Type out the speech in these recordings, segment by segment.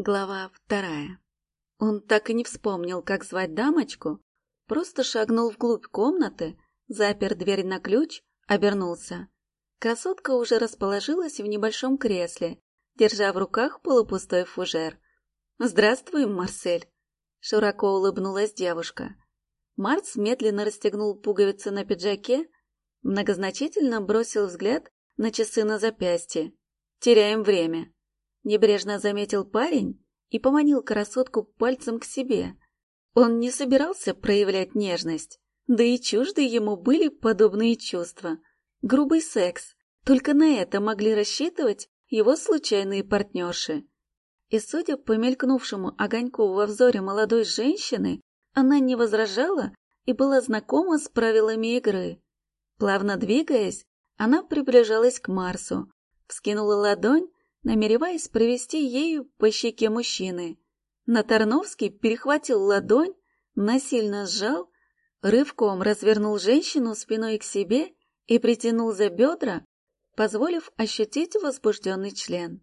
Глава вторая. Он так и не вспомнил, как звать дамочку, просто шагнул вглубь комнаты, запер дверь на ключ, обернулся. Красотка уже расположилась в небольшом кресле, держа в руках полупустой фужер. «Здравствуй, Марсель!» — широко улыбнулась девушка. Марс медленно расстегнул пуговицы на пиджаке, многозначительно бросил взгляд на часы на запястье. «Теряем время!» Небрежно заметил парень и поманил красотку пальцем к себе. Он не собирался проявлять нежность, да и чужды ему были подобные чувства. Грубый секс, только на это могли рассчитывать его случайные партнерши. И судя по мелькнувшему огоньку во взоре молодой женщины, она не возражала и была знакома с правилами игры. Плавно двигаясь, она приближалась к Марсу, вскинула ладонь намереваясь провести ею по щеке мужчины. Но Тарновский перехватил ладонь, насильно сжал, рывком развернул женщину спиной к себе и притянул за бедра, позволив ощутить возбужденный член.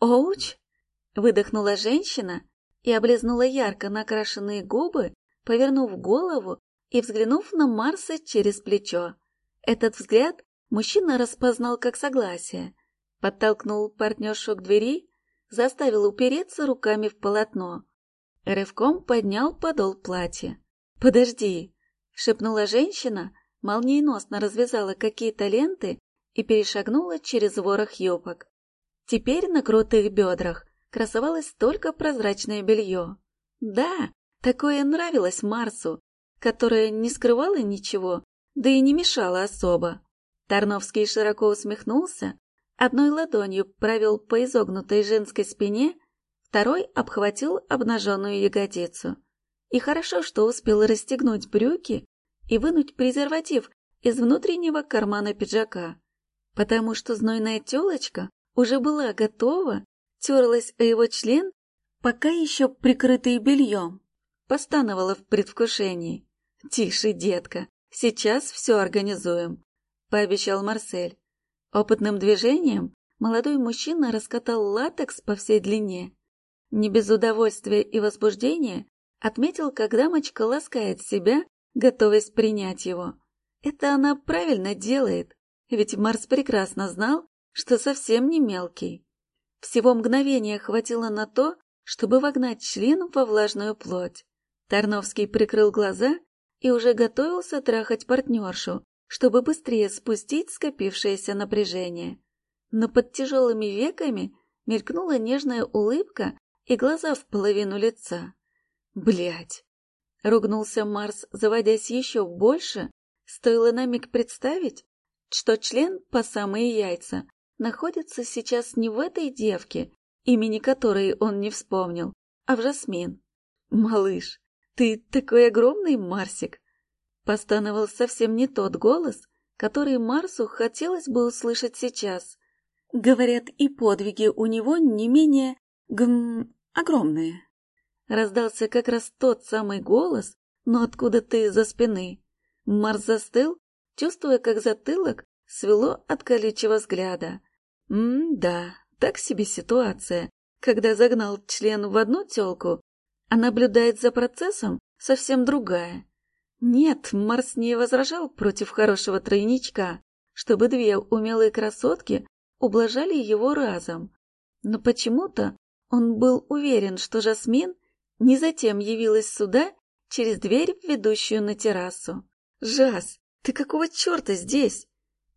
«Оуч!» — выдохнула женщина и облизнула ярко накрашенные губы, повернув голову и взглянув на Марса через плечо. Этот взгляд мужчина распознал как согласие — Подтолкнул партнершу к двери, заставил упереться руками в полотно. Рывком поднял подол платья. «Подожди!» — шепнула женщина, молниеносно развязала какие-то ленты и перешагнула через ворох юбок. Теперь на крутых бедрах красовалось только прозрачное белье. Да, такое нравилось Марсу, которое не скрывало ничего, да и не мешало особо. Тарновский широко усмехнулся, Одной ладонью провел по изогнутой женской спине, второй обхватил обнаженную ягодицу. И хорошо, что успел расстегнуть брюки и вынуть презерватив из внутреннего кармана пиджака, потому что знойная телочка уже была готова, терлась о его член, пока еще прикрытый бельем, постановала в предвкушении. «Тише, детка, сейчас все организуем», — пообещал Марсель. Опытным движением молодой мужчина раскатал латекс по всей длине. Не без удовольствия и возбуждения отметил, как дамочка ласкает себя, готовясь принять его. Это она правильно делает, ведь Марс прекрасно знал, что совсем не мелкий. Всего мгновения хватило на то, чтобы вогнать член во влажную плоть. Тарновский прикрыл глаза и уже готовился трахать партнершу, чтобы быстрее спустить скопившееся напряжение. Но под тяжелыми веками мелькнула нежная улыбка и глаза в половину лица. Блять! Ругнулся Марс, заводясь еще больше. Стоило на миг представить, что член по самые яйца находится сейчас не в этой девке, имени которой он не вспомнил, а в Жасмин. «Малыш, ты такой огромный, Марсик!» Постановал совсем не тот голос, который Марсу хотелось бы услышать сейчас. Говорят, и подвиги у него не менее гм... огромные. Раздался как раз тот самый голос, но откуда-то из-за спины. Марс застыл, чувствуя, как затылок свело от колючего взгляда. М-да, так себе ситуация, когда загнал член в одну телку, а наблюдает за процессом совсем другая. Нет, Марс не возражал против хорошего тройничка, чтобы две умелые красотки ублажали его разом. Но почему-то он был уверен, что Жасмин не затем явилась сюда через дверь, ведущую на террасу. «Жас, ты какого черта здесь?»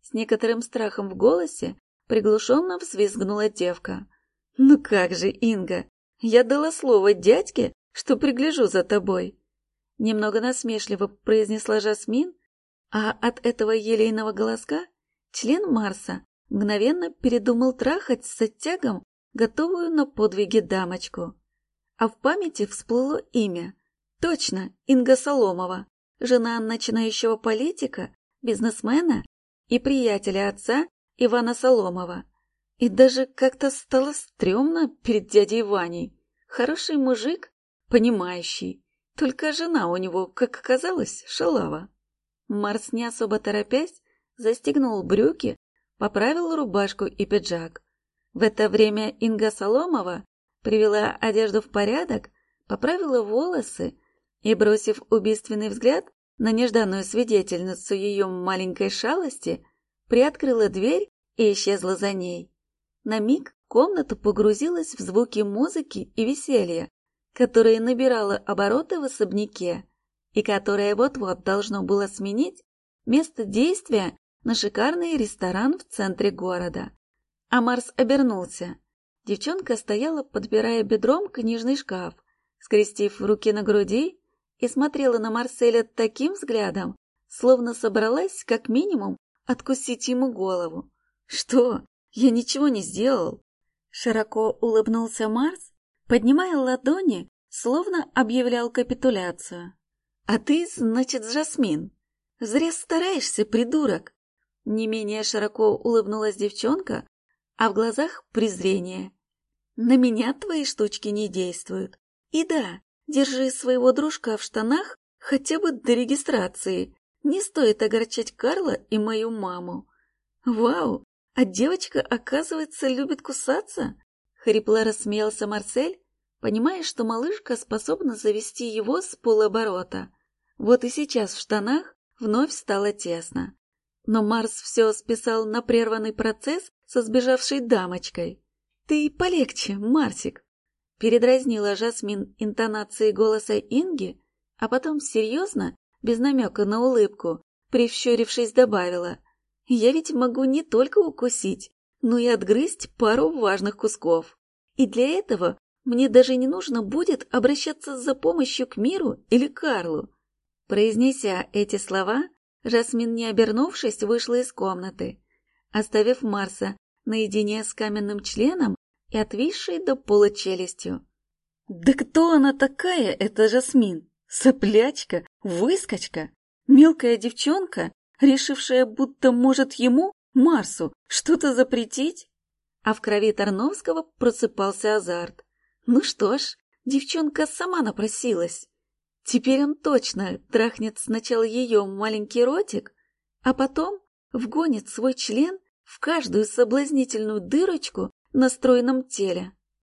С некоторым страхом в голосе приглушенно взвизгнула девка. «Ну как же, Инга, я дала слово дядьке, что пригляжу за тобой немного насмешливо произнесла Жасмин, а от этого елейного голоска член Марса мгновенно передумал трахать с оттягом готовую на подвиги дамочку. А в памяти всплыло имя. Точно, Инга Соломова, жена начинающего политика, бизнесмена и приятеля отца Ивана Соломова. И даже как-то стало стрёмно перед дядей Ваней. Хороший мужик, понимающий, только жена у него, как оказалось, шалава. Марс, не особо торопясь, застегнул брюки, поправил рубашку и пиджак. В это время Инга Соломова привела одежду в порядок, поправила волосы и, бросив убийственный взгляд на нежданную свидетельницу ее маленькой шалости, приоткрыла дверь и исчезла за ней. На миг комната погрузилась в звуки музыки и веселья, которое набирало обороты в особняке и которое вот-вот должно было сменить место действия на шикарный ресторан в центре города. А Марс обернулся. Девчонка стояла, подбирая бедром книжный шкаф, скрестив руки на груди и смотрела на Марселя таким взглядом, словно собралась, как минимум, откусить ему голову. «Что? Я ничего не сделал!» Широко улыбнулся Марс, поднимая ладони, словно объявлял капитуляцию. «А ты, значит, Жасмин. Зря стараешься, придурок!» Не менее широко улыбнулась девчонка, а в глазах презрение. «На меня твои штучки не действуют. И да, держи своего дружка в штанах хотя бы до регистрации. Не стоит огорчать Карла и мою маму. Вау, а девочка, оказывается, любит кусаться?» Хрипло рассмеялся Марсель, понимая, что малышка способна завести его с полоборота. Вот и сейчас в штанах вновь стало тесно. Но Марс все списал на прерванный процесс со сбежавшей дамочкой. «Ты полегче, Марсик!» Передразнила Жасмин интонацией голоса Инги, а потом серьезно, без намека на улыбку, привщурившись, добавила. «Я ведь могу не только укусить, но и отгрызть пару важных кусков. И для этого мне даже не нужно будет обращаться за помощью к Миру или Карлу». Произнеся эти слова, Жасмин, не обернувшись, вышла из комнаты, оставив Марса наедине с каменным членом и отвисшей до пола челюстью. «Да кто она такая, эта Жасмин? Соплячка? Выскочка? Мелкая девчонка, решившая, будто может ему, Марсу, что-то запретить?» А в крови Тарновского просыпался азарт. «Ну что ж, девчонка сама напросилась». Теперь он точно трахнет сначала ее маленький ротик, а потом вгонит свой член в каждую соблазнительную дырочку на стройном теле.